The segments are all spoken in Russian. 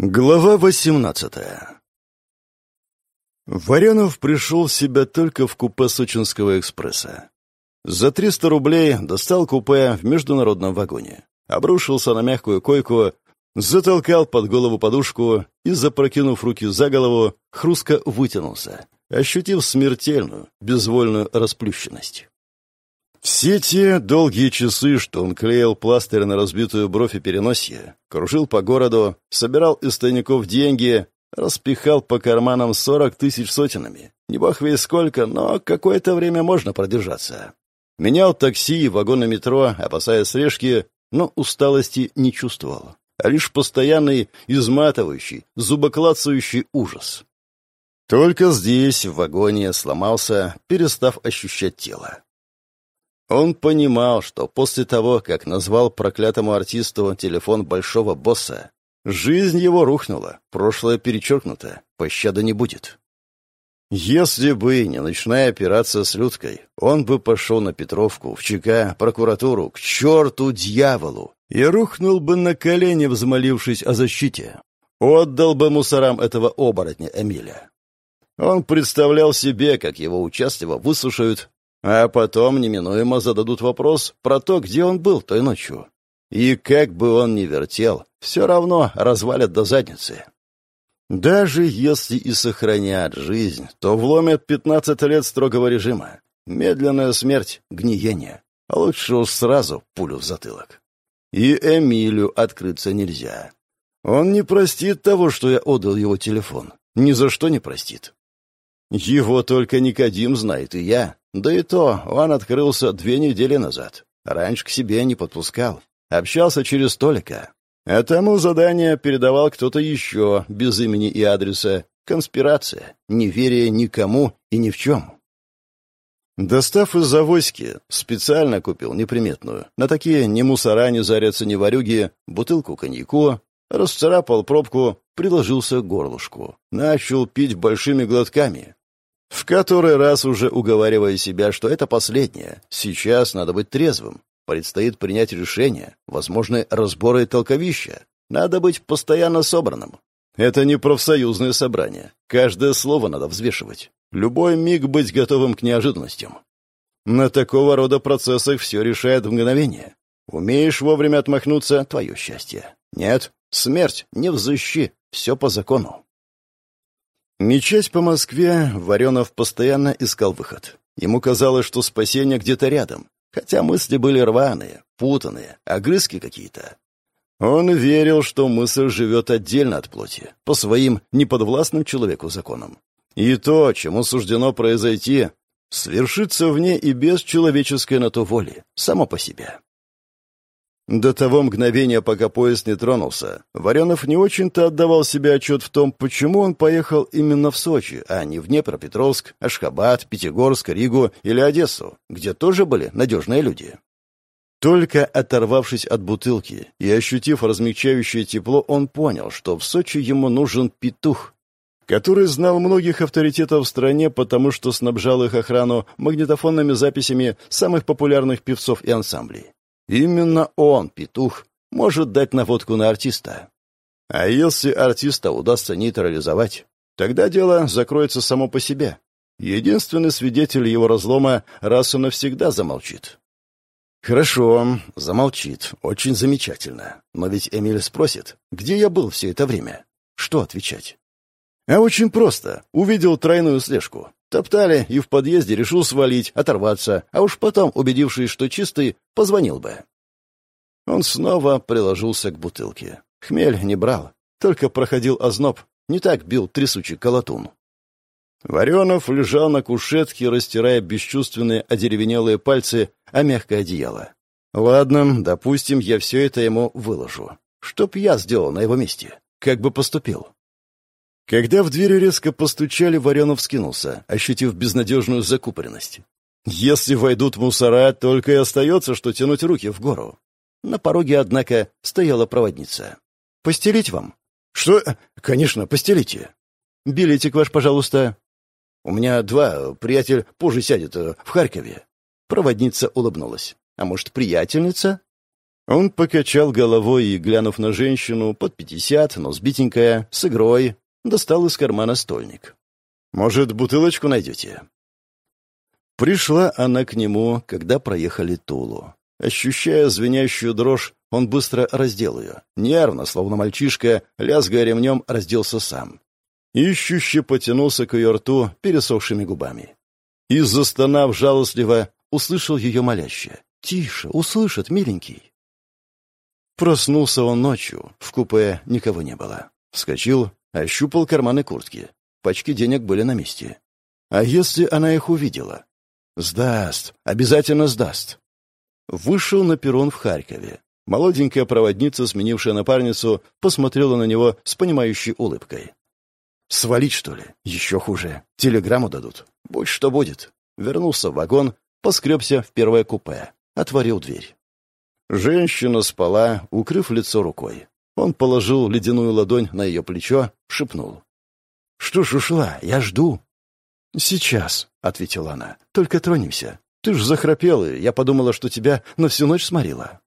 Глава восемнадцатая Варенов пришел в себя только в купе Сочинского экспресса. За 300 рублей достал купе в международном вагоне, обрушился на мягкую койку, затолкал под голову подушку и, запрокинув руки за голову, хрустко вытянулся, ощутив смертельную, безвольную расплющенность. Все те долгие часы, что он клеил пластырь на разбитую бровь и переносье, кружил по городу, собирал из тайников деньги, распихал по карманам сорок тысяч сотенами. Не бог весь сколько, но какое-то время можно продержаться. Менял такси и вагоны метро, опасаясь слежки, но усталости не чувствовал, а лишь постоянный, изматывающий, зубоклацающий ужас. Только здесь, в вагоне, сломался, перестав ощущать тело. Он понимал, что после того, как назвал проклятому артисту телефон большого босса, жизнь его рухнула, прошлое перечеркнуто, пощады не будет. Если бы не ночная операция с Людкой, он бы пошел на Петровку, в ЧК, прокуратуру, к черту дьяволу, и рухнул бы на колени, взмолившись о защите. Отдал бы мусорам этого оборотня Эмиля. Он представлял себе, как его участливо выслушают, а потом неминуемо зададут вопрос про то, где он был той ночью. И как бы он ни вертел, все равно развалят до задницы. Даже если и сохранят жизнь, то вломят 15 лет строгого режима. Медленная смерть, гниение. А лучше уж сразу пулю в затылок. И Эмилю открыться нельзя. Он не простит того, что я отдал его телефон. Ни за что не простит. Его только Никодим знает, и я. Да и то, он открылся две недели назад. Раньше к себе не подпускал. Общался через Толика. А тому задание передавал кто-то еще, без имени и адреса. Конспирация, неверие никому и ни в чем. Достав из завозки, специально купил неприметную. На такие ни мусора не зарятся, ни варюги, бутылку коньяку, расцарапал пробку, приложился к горлышку. Начал пить большими глотками. В который раз уже уговаривая себя, что это последнее. Сейчас надо быть трезвым. Предстоит принять решение, возможны разборы и толковища. Надо быть постоянно собранным. Это не профсоюзное собрание. Каждое слово надо взвешивать. Любой миг быть готовым к неожиданностям. На такого рода процессах все решает мгновение. Умеешь вовремя отмахнуться — твое счастье. Нет, смерть не взыщи, все по закону. Мечась по Москве, Варенов постоянно искал выход. Ему казалось, что спасение где-то рядом, хотя мысли были рваные, путанные, огрызки какие-то. Он верил, что мысль живет отдельно от плоти, по своим неподвластным человеку законам. И то, чему суждено произойти, свершится вне и без человеческой на то воли, само по себе. До того мгновения, пока поезд не тронулся, Варенов не очень-то отдавал себе отчет в том, почему он поехал именно в Сочи, а не в Днепропетровск, Ашхабад, Пятигорск, Ригу или Одессу, где тоже были надежные люди. Только оторвавшись от бутылки и ощутив размягчающее тепло, он понял, что в Сочи ему нужен петух, который знал многих авторитетов в стране, потому что снабжал их охрану магнитофонными записями самых популярных певцов и ансамблей. Именно он, петух, может дать наводку на артиста. А если артиста удастся нейтрализовать, тогда дело закроется само по себе. Единственный свидетель его разлома раз и навсегда замолчит. Хорошо, замолчит. Очень замечательно. Но ведь Эмиль спросит, где я был все это время? Что отвечать? А очень просто. Увидел тройную слежку. Топтали и в подъезде решил свалить, оторваться, а уж потом, убедившись, что чистый, позвонил бы. Он снова приложился к бутылке. Хмель не брал, только проходил озноб, не так бил трясучий колотун. Варенов лежал на кушетке, растирая бесчувственные одеревенелые пальцы о мягкое одеяло. «Ладно, допустим, я все это ему выложу. Что б я сделал на его месте? Как бы поступил?» Когда в дверь резко постучали, Варенов скинулся, ощутив безнадежную закупоренность. Если войдут мусора, только и остается, что тянуть руки в гору. На пороге, однако, стояла проводница. «Постелить вам?» «Что? Конечно, постелите». «Билетик ваш, пожалуйста». «У меня два. Приятель позже сядет. Э, в Харькове». Проводница улыбнулась. «А может, приятельница?» Он покачал головой и, глянув на женщину, под пятьдесят, но сбитенькая, с игрой, достал из кармана стольник. «Может, бутылочку найдете?» Пришла она к нему, когда проехали Тулу. Ощущая звенящую дрожь, он быстро раздел ее. Нервно, словно мальчишка, лязгая ремнем, разделся сам. Ищуще потянулся к ее рту пересохшими губами. И, застонав жалостливо, услышал ее молящее. «Тише, услышит, миленький». Проснулся он ночью, в купе никого не было. Вскочил, ощупал карманы куртки. Пачки денег были на месте. А если она их увидела? Сдаст, обязательно сдаст. Вышел на перрон в Харькове. Молоденькая проводница, сменившая напарницу, посмотрела на него с понимающей улыбкой. «Свалить, что ли? Еще хуже. Телеграмму дадут. Будь что будет». Вернулся в вагон, поскребся в первое купе. Отворил дверь. Женщина спала, укрыв лицо рукой. Он положил ледяную ладонь на ее плечо, шепнул. «Что ж ушла? Я жду». «Сейчас», — ответила она. «Только тронемся. Ты ж захрапел, и я подумала, что тебя на всю ночь сморила».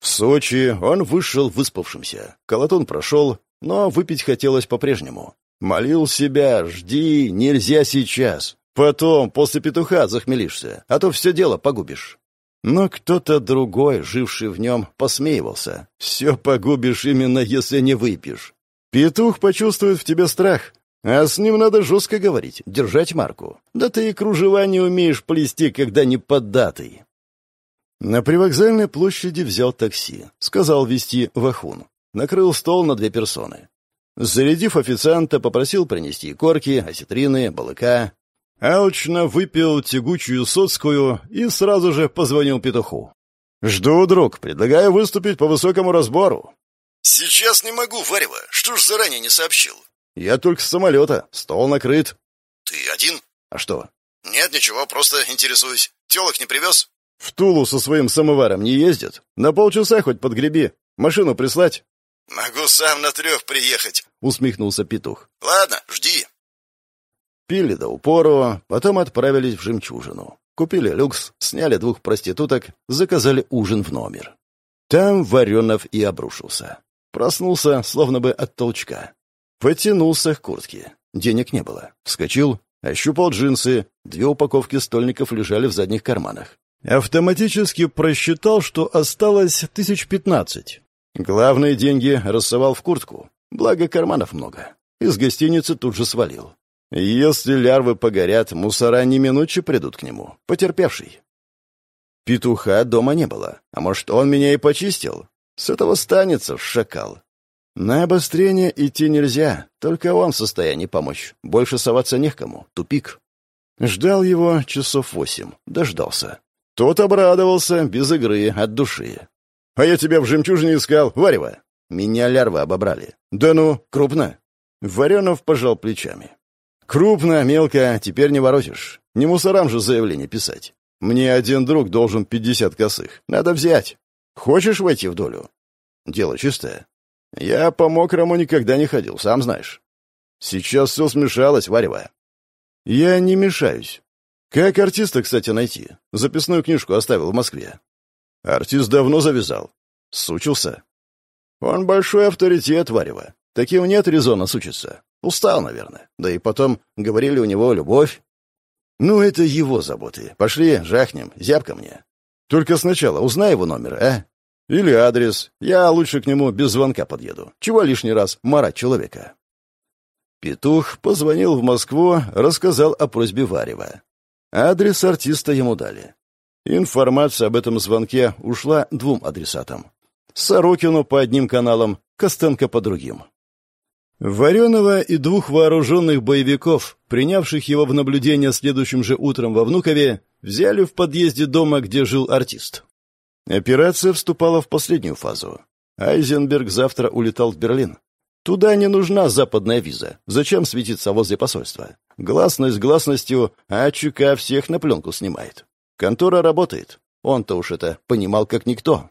В Сочи он вышел выспавшимся. Колотон прошел, но выпить хотелось по-прежнему. Молил себя, жди, нельзя сейчас. Потом, после петуха, захмелишься, а то все дело погубишь. Но кто-то другой, живший в нем, посмеивался. «Все погубишь именно, если не выпьешь». Петух почувствует в тебе страх, а с ним надо жестко говорить, держать марку. Да ты и кружева не умеешь плести, когда не поддатый. На привокзальной площади взял такси. Сказал везти в Ахун. Накрыл стол на две персоны. Зарядив официанта, попросил принести корки, осетрины, балыка. Алчно выпил тягучую соцкую и сразу же позвонил петуху. «Жду, друг. Предлагаю выступить по высокому разбору». «Сейчас не могу, Варева. Что ж заранее не сообщил?» «Я только с самолета. Стол накрыт». «Ты один?» «А что?» «Нет, ничего, просто интересуюсь. Телок не привез?» «В Тулу со своим самоваром не ездят. На полчаса хоть подгреби. Машину прислать?» «Могу сам на трех приехать», — усмехнулся петух. «Ладно, жди». Пили до упору, потом отправились в «Жемчужину». Купили люкс, сняли двух проституток, заказали ужин в номер. Там Варенов и обрушился. Проснулся, словно бы от толчка. Потянулся к куртке. Денег не было. Вскочил, ощупал джинсы. Две упаковки стольников лежали в задних карманах. Автоматически просчитал, что осталось тысяч пятнадцать. Главные деньги рассовал в куртку. Благо, карманов много. Из гостиницы тут же свалил. Если лярвы погорят, мусора неминуче придут к нему. Потерпевший. Петуха дома не было. А может, он меня и почистил? С этого станется, шакал. На обострение идти нельзя, только он в состоянии помочь. Больше соваться не к кому. Тупик. Ждал его часов восемь. Дождался. Тот обрадовался, без игры, от души. «А я тебя в жемчужине искал, Варева!» Меня лярвы обобрали. «Да ну, крупно!» Варенов пожал плечами. «Крупно, мелко, теперь не воротишь. Не мусорам же заявление писать. Мне один друг должен пятьдесят косых. Надо взять. Хочешь войти в долю? Дело чистое. Я по мокрому никогда не ходил, сам знаешь. Сейчас все смешалось, варевая. Я не мешаюсь. Как артиста, кстати, найти? Записную книжку оставил в Москве. Артист давно завязал. Сучился. Он большой авторитет, Варева. Таким нет резона сучиться. Устал, наверное. Да и потом, говорили, у него любовь. Ну, это его заботы. Пошли, жахнем, зябко мне. Только сначала узнай его номер, а? Или адрес. Я лучше к нему без звонка подъеду. Чего лишний раз марать человека?» Петух позвонил в Москву, рассказал о просьбе Варева. Адрес артиста ему дали. Информация об этом звонке ушла двум адресатам. Сорокину по одним каналам, Костенко по другим. Вареного и двух вооруженных боевиков, принявших его в наблюдение следующим же утром во Внукове, взяли в подъезде дома, где жил артист. Операция вступала в последнюю фазу. Айзенберг завтра улетал в Берлин. Туда не нужна западная виза. Зачем светиться возле посольства? Гласность гласностью, а ЧК всех на пленку снимает. Контора работает. Он-то уж это понимал как никто.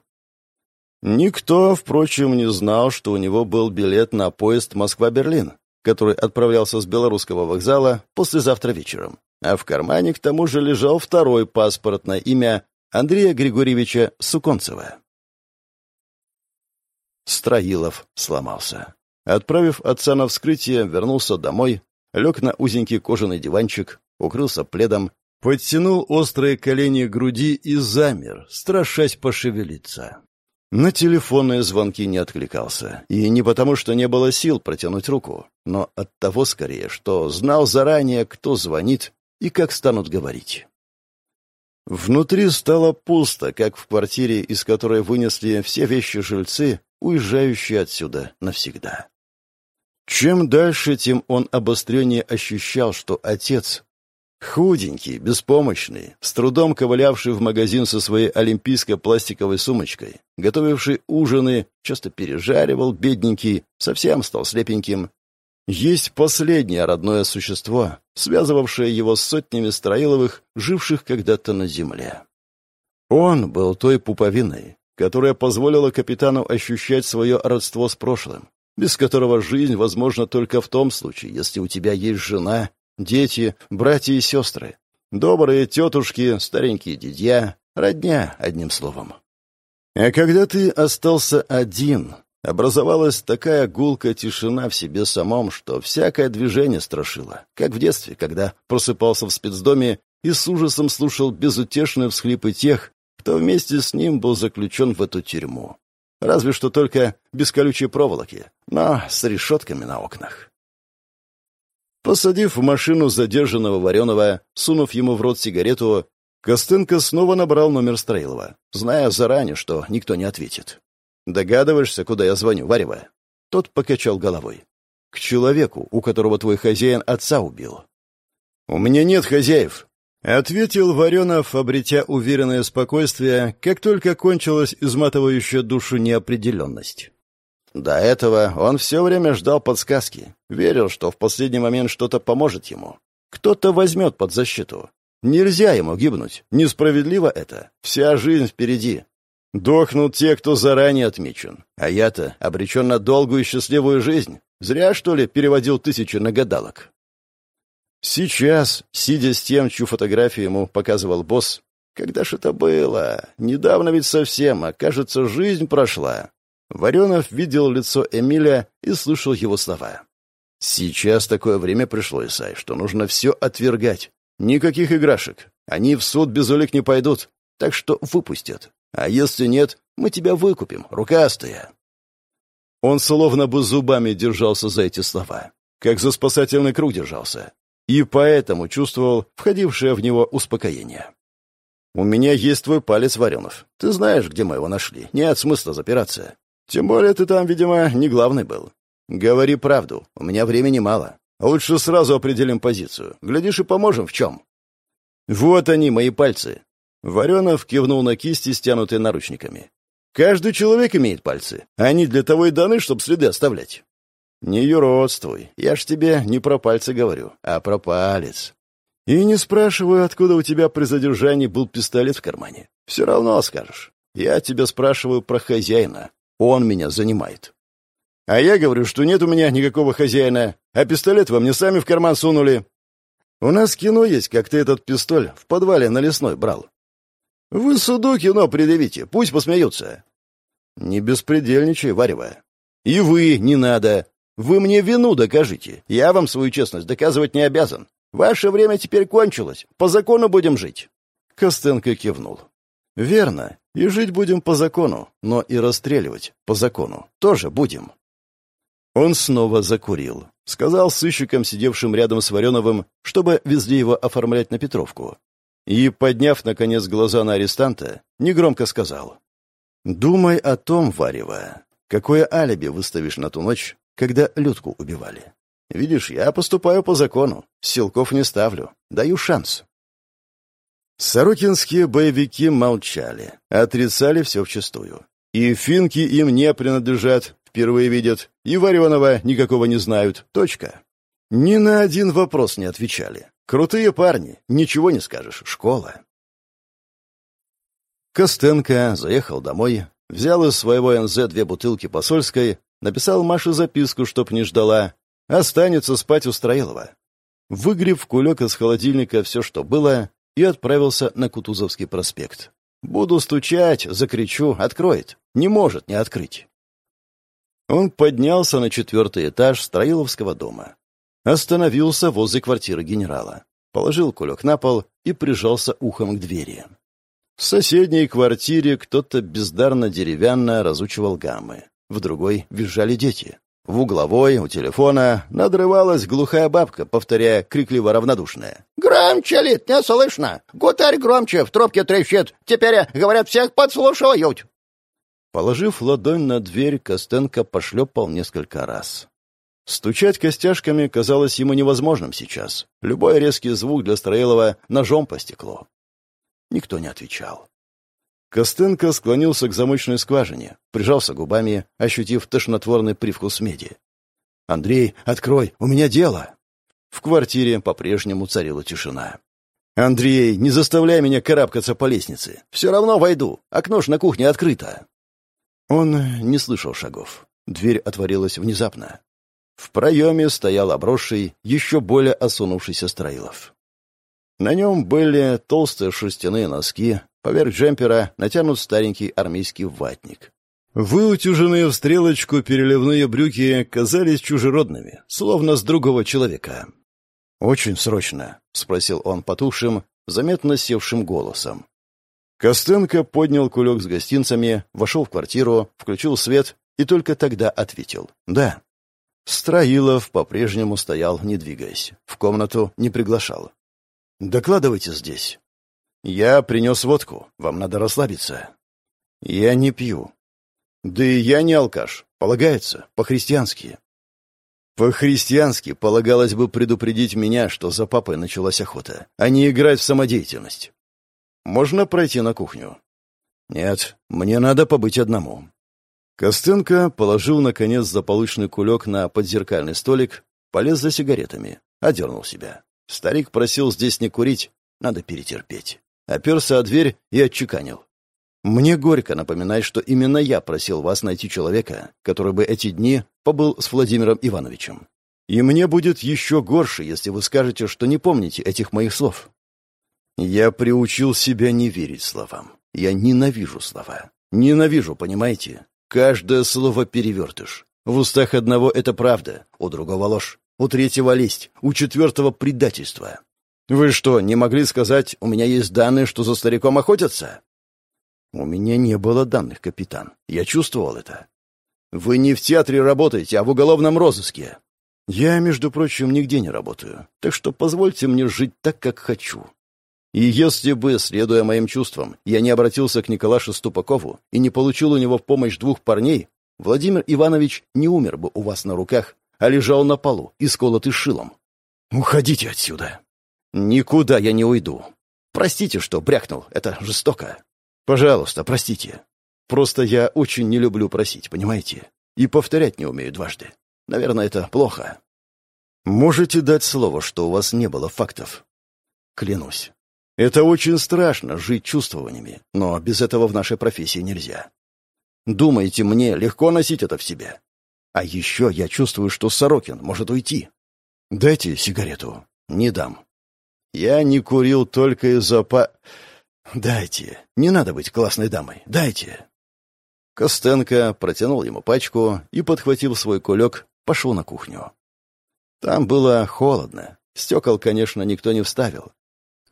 Никто, впрочем, не знал, что у него был билет на поезд Москва-Берлин, который отправлялся с белорусского вокзала послезавтра вечером. А в кармане к тому же лежал второй паспорт на имя Андрея Григорьевича Суконцева. Строилов сломался. Отправив отца на вскрытие, вернулся домой, лег на узенький кожаный диванчик, укрылся пледом, подтянул острые колени к груди и замер, страшась пошевелиться. На телефонные звонки не откликался. И не потому, что не было сил протянуть руку, но от того скорее, что знал заранее, кто звонит и как станут говорить. Внутри стало пусто, как в квартире, из которой вынесли все вещи жильцы, уезжающие отсюда навсегда. Чем дальше, тем он обостреннее ощущал, что отец Худенький, беспомощный, с трудом ковылявший в магазин со своей олимпийской пластиковой сумочкой, готовивший ужины, часто пережаривал, бедненький, совсем стал слепеньким. Есть последнее родное существо, связывавшее его с сотнями Строиловых, живших когда-то на земле. Он был той пуповиной, которая позволила капитану ощущать свое родство с прошлым, без которого жизнь возможна только в том случае, если у тебя есть жена Дети, братья и сестры. Добрые тетушки, старенькие дядья, родня, одним словом. А когда ты остался один, образовалась такая гулкая тишина в себе самом, что всякое движение страшило, как в детстве, когда просыпался в спецдоме и с ужасом слушал безутешные всхлипы тех, кто вместе с ним был заключен в эту тюрьму. Разве что только без колючей проволоки, но с решетками на окнах. Посадив в машину задержанного Вареного, сунув ему в рот сигарету, Костенко снова набрал номер Строилова, зная заранее, что никто не ответит. «Догадываешься, куда я звоню, Варева?» Тот покачал головой. «К человеку, у которого твой хозяин отца убил». «У меня нет хозяев», — ответил Варенов, обретя уверенное спокойствие, как только кончилась изматывающая душу неопределенность. До этого он все время ждал подсказки, верил, что в последний момент что-то поможет ему. Кто-то возьмет под защиту. Нельзя ему гибнуть. Несправедливо это. Вся жизнь впереди. Дохнут те, кто заранее отмечен. А я-то обречен на долгую и счастливую жизнь. Зря, что ли, переводил тысячи на гадалок. Сейчас, сидя с тем, чью фотографию ему показывал босс, когда ж это было? Недавно ведь совсем, а кажется, жизнь прошла. Варенов видел лицо Эмиля и слушал его слова. «Сейчас такое время пришло, Исай, что нужно все отвергать. Никаких играшек. Они в суд без улик не пойдут, так что выпустят. А если нет, мы тебя выкупим, рукастая». Он словно бы зубами держался за эти слова, как за спасательный круг держался, и поэтому чувствовал входившее в него успокоение. «У меня есть твой палец, Варенов. Ты знаешь, где мы его нашли. Нет смысла запираться. Тем более ты там, видимо, не главный был. Говори правду, у меня времени мало. Лучше сразу определим позицию. Глядишь и поможем в чем. Вот они, мои пальцы. Варенов кивнул на кисти, стянутые наручниками. Каждый человек имеет пальцы. Они для того и даны, чтобы следы оставлять. Не юродствуй. Я ж тебе не про пальцы говорю, а про палец. И не спрашиваю, откуда у тебя при задержании был пистолет в кармане. Все равно скажешь. Я тебя спрашиваю про хозяина, он меня занимает. А я говорю, что нет у меня никакого хозяина, а пистолет вы мне сами в карман сунули. У нас кино есть, как ты этот пистоль в подвале на лесной брал. Вы суду кино предъявите, пусть посмеются. Не беспредельничай, Варева. И вы не надо. Вы мне вину докажите. Я вам свою честность доказывать не обязан. Ваше время теперь кончилось. По закону будем жить. Костенко кивнул. «Верно. И жить будем по закону, но и расстреливать по закону тоже будем». Он снова закурил. Сказал сыщикам, сидевшим рядом с Вареновым, чтобы везли его оформлять на Петровку. И, подняв, наконец, глаза на арестанта, негромко сказал. «Думай о том, Варева, какое алиби выставишь на ту ночь, когда Людку убивали. Видишь, я поступаю по закону, силков не ставлю, даю шанс». Сорокинские боевики молчали, отрицали все вчистую. И финки им не принадлежат, впервые видят, и Вареного никакого не знают. Точка. Ни на один вопрос не отвечали. Крутые парни, ничего не скажешь, школа. Костенко заехал домой, взял из своего НЗ две бутылки посольской, написал Маше записку, чтоб не ждала, останется спать у Строилова. Выгреб в кулек из холодильника все, что было, и отправился на Кутузовский проспект. Буду стучать, закричу, откроет. Не может не открыть. Он поднялся на четвертый этаж Строиловского дома. Остановился возле квартиры генерала. Положил кулек на пол и прижался ухом к двери. В соседней квартире кто-то бездарно деревянно разучивал гаммы. В другой визжали дети. В угловой, у телефона, надрывалась глухая бабка, повторяя крикливо равнодушная. «Громче, Лит, не слышно! Гутарь громче, в трубке трещит! Теперь, говорят, всех подслушивают!» Положив ладонь на дверь, Костенко пошлепал несколько раз. Стучать костяшками казалось ему невозможным сейчас. Любой резкий звук для Строилова ножом по стеклу. Никто не отвечал. Костенко склонился к замочной скважине, прижался губами, ощутив тошнотворный привкус меди. «Андрей, открой, у меня дело!» В квартире по-прежнему царила тишина. «Андрей, не заставляй меня карабкаться по лестнице. Все равно войду. Окно ж на кухне открыто». Он не слышал шагов. Дверь отворилась внезапно. В проеме стоял обросший, еще более осунувшийся Строилов. На нем были толстые шерстяные носки, Поверх джемпера натянут старенький армейский ватник. Выутюженные в стрелочку переливные брюки казались чужеродными, словно с другого человека. «Очень срочно», — спросил он потухшим, заметно севшим голосом. Костенко поднял кулек с гостинцами, вошел в квартиру, включил свет и только тогда ответил «Да». Строилов по-прежнему стоял, не двигаясь. В комнату не приглашал. «Докладывайте здесь». «Я принес водку. Вам надо расслабиться». «Я не пью». «Да и я не алкаш. Полагается. По-христиански». По-христиански полагалось бы предупредить меня, что за папой началась охота, а не играть в самодеятельность. Можно пройти на кухню? Нет, мне надо побыть одному. Костенко положил, наконец, заполучный кулек на подзеркальный столик, полез за сигаретами, одернул себя. Старик просил здесь не курить, надо перетерпеть оперся о дверь и отчеканил. «Мне горько напоминать, что именно я просил вас найти человека, который бы эти дни побыл с Владимиром Ивановичем. И мне будет еще горше, если вы скажете, что не помните этих моих слов». Я приучил себя не верить словам. Я ненавижу слова. Ненавижу, понимаете? Каждое слово перевертыш. В устах одного это правда, у другого ложь, у третьего лесть, у четвертого предательство. Вы что, не могли сказать, у меня есть данные, что за стариком охотятся? У меня не было данных, капитан. Я чувствовал это. Вы не в театре работаете, а в уголовном розыске. Я, между прочим, нигде не работаю, так что позвольте мне жить так, как хочу. И если бы, следуя моим чувствам, я не обратился к Николашу Ступакову и не получил у него помощь двух парней, Владимир Иванович не умер бы у вас на руках, а лежал на полу, исколотый шилом. Уходите отсюда. «Никуда я не уйду. Простите, что брякнул. Это жестоко. Пожалуйста, простите. Просто я очень не люблю просить, понимаете? И повторять не умею дважды. Наверное, это плохо. Можете дать слово, что у вас не было фактов? Клянусь. Это очень страшно, жить чувствованиями, но без этого в нашей профессии нельзя. Думаете, мне легко носить это в себе? А еще я чувствую, что Сорокин может уйти. Дайте сигарету. Не дам. Я не курил только из-за па... Дайте. Не надо быть классной дамой. Дайте. Костенко протянул ему пачку и, подхватив свой кулек, пошел на кухню. Там было холодно. Стекол, конечно, никто не вставил.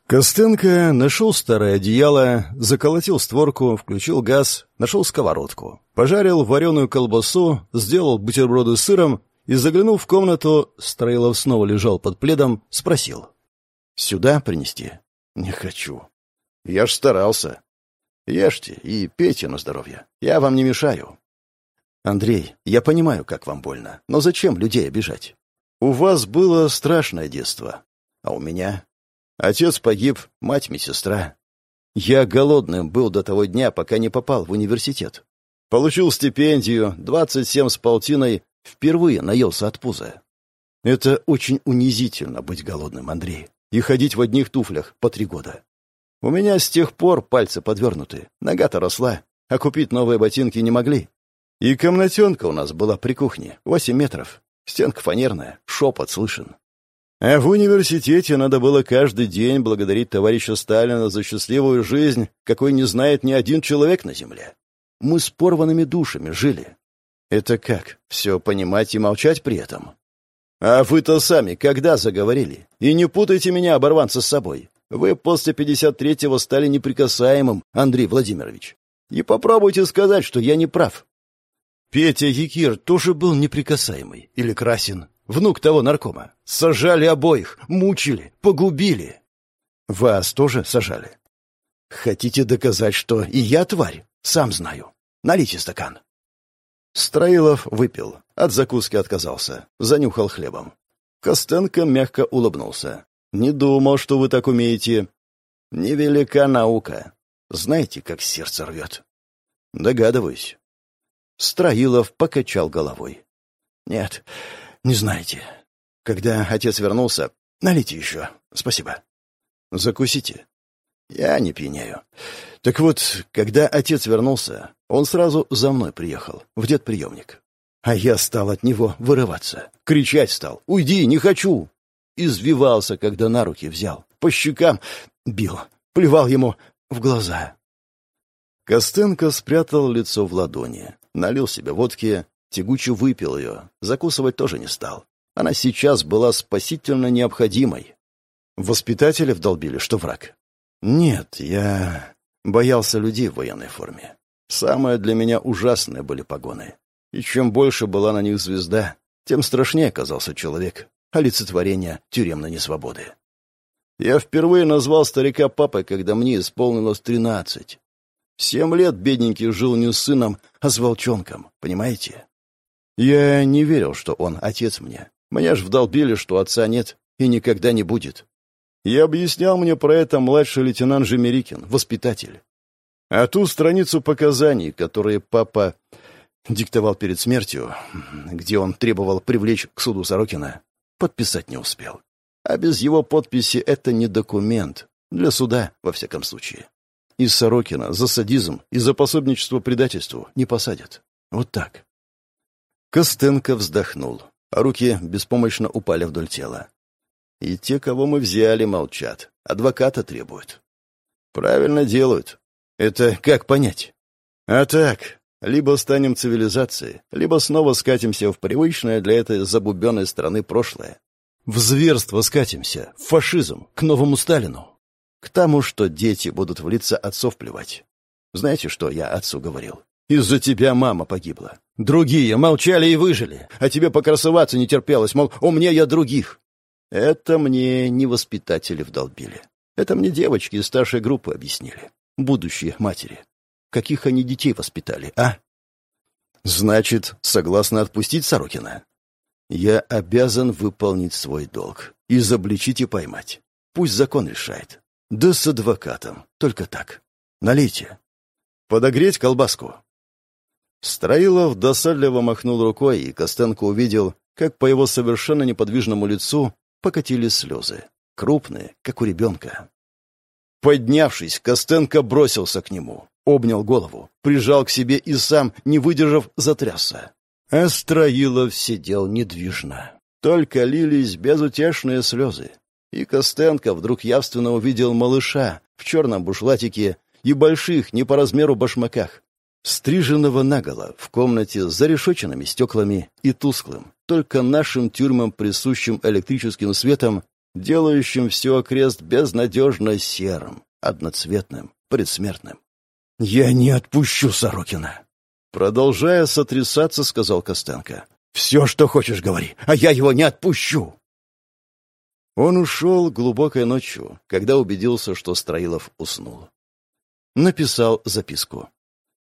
Костенко нашел старое одеяло, заколотил створку, включил газ, нашел сковородку, пожарил вареную колбасу, сделал бутерброды с сыром и, заглянув в комнату, Строилов снова лежал под пледом, спросил. Сюда принести? Не хочу. Я ж старался. Ешьте и пейте на здоровье. Я вам не мешаю. Андрей, я понимаю, как вам больно, но зачем людей обижать? У вас было страшное детство, а у меня... Отец погиб, мать медсестра. Я голодным был до того дня, пока не попал в университет. Получил стипендию, 27 с полтиной, впервые наелся от пуза. Это очень унизительно быть голодным, Андрей и ходить в одних туфлях по три года. У меня с тех пор пальцы подвернуты, нога-то росла, а купить новые ботинки не могли. И комнатенка у нас была при кухне, восемь метров. Стенка фанерная, шепот слышен. А в университете надо было каждый день благодарить товарища Сталина за счастливую жизнь, какой не знает ни один человек на земле. Мы с порванными душами жили. Это как? Все понимать и молчать при этом? А вы-то сами когда заговорили? И не путайте меня, оборванца, с собой. Вы после 53-го стали неприкасаемым, Андрей Владимирович. И попробуйте сказать, что я не прав. Петя Якир тоже был неприкасаемый. Или Красин, внук того наркома. Сажали обоих, мучили, погубили. Вас тоже сажали? Хотите доказать, что и я тварь? Сам знаю. Налейте стакан. Строилов выпил, от закуски отказался, занюхал хлебом. Костенко мягко улыбнулся. «Не думал, что вы так умеете. Невелика наука. Знаете, как сердце рвет?» «Догадываюсь». Строилов покачал головой. «Нет, не знаете. Когда отец вернулся, налейте еще. Спасибо. Закусите. Я не пьянею. Так вот, когда отец вернулся, он сразу за мной приехал, в дедприемник. А я стал от него вырываться. Кричать стал. «Уйди, не хочу!» Извивался, когда на руки взял. По щекам бил. Плевал ему в глаза. Костенко спрятал лицо в ладони. Налил себе водки, тягуче выпил ее. Закусывать тоже не стал. Она сейчас была спасительно необходимой. Воспитатели вдолбили, что враг. Нет, я боялся людей в военной форме. Самое для меня ужасное были погоны. И чем больше была на них звезда, тем страшнее оказался человек, олицетворение тюремной несвободы. Я впервые назвал старика папой, когда мне исполнилось тринадцать. Семь лет бедненький жил не с сыном, а с волчонком, понимаете? Я не верил, что он отец мне. Мне ж вдолбили, что отца нет и никогда не будет. И объяснял мне про это младший лейтенант Жемерикин, воспитатель. А ту страницу показаний, которые папа диктовал перед смертью, где он требовал привлечь к суду Сорокина, подписать не успел. А без его подписи это не документ. Для суда, во всяком случае. И Сорокина за садизм и за пособничество предательству не посадят. Вот так. Костенко вздохнул, а руки беспомощно упали вдоль тела. И те, кого мы взяли, молчат. Адвоката требуют. Правильно делают. Это как понять? А так, либо станем цивилизацией, либо снова скатимся в привычное для этой забубенной страны прошлое. В зверство скатимся, в фашизм, к новому Сталину. К тому, что дети будут в лица отцов плевать. Знаете, что я отцу говорил? Из-за тебя мама погибла. Другие молчали и выжили, а тебе покрасоваться не терпелось, мол, умнее я других. Это мне не воспитатели вдолбили. Это мне девочки из старшей группы объяснили. Будущие матери. Каких они детей воспитали, а? Значит, согласна отпустить Сорокина? Я обязан выполнить свой долг. Изобличить и поймать. Пусть закон решает. Да с адвокатом. Только так. Налейте. Подогреть колбаску. Строилов досадливо махнул рукой, и Костенко увидел, как по его совершенно неподвижному лицу покатились слезы. Крупные, как у ребенка. Поднявшись, Костенко бросился к нему, обнял голову, прижал к себе и сам, не выдержав, затрясся. Астроилов сидел недвижно. Только лились безутешные слезы. И Костенко вдруг явственно увидел малыша в черном бушлатике и больших, не по размеру башмаках, стриженного наголо в комнате с зарешоченными стеклами и тусклым, только нашим тюрьмам присущим электрическим светом, делающим все окрест безнадежно серым, одноцветным, предсмертным. «Я не отпущу Сорокина!» Продолжая сотрясаться, сказал Костенко. «Все, что хочешь, говори, а я его не отпущу!» Он ушел глубокой ночью, когда убедился, что Строилов уснул. Написал записку.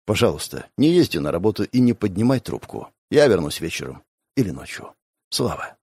«Пожалуйста, не езди на работу и не поднимай трубку. Я вернусь вечером или ночью. Слава».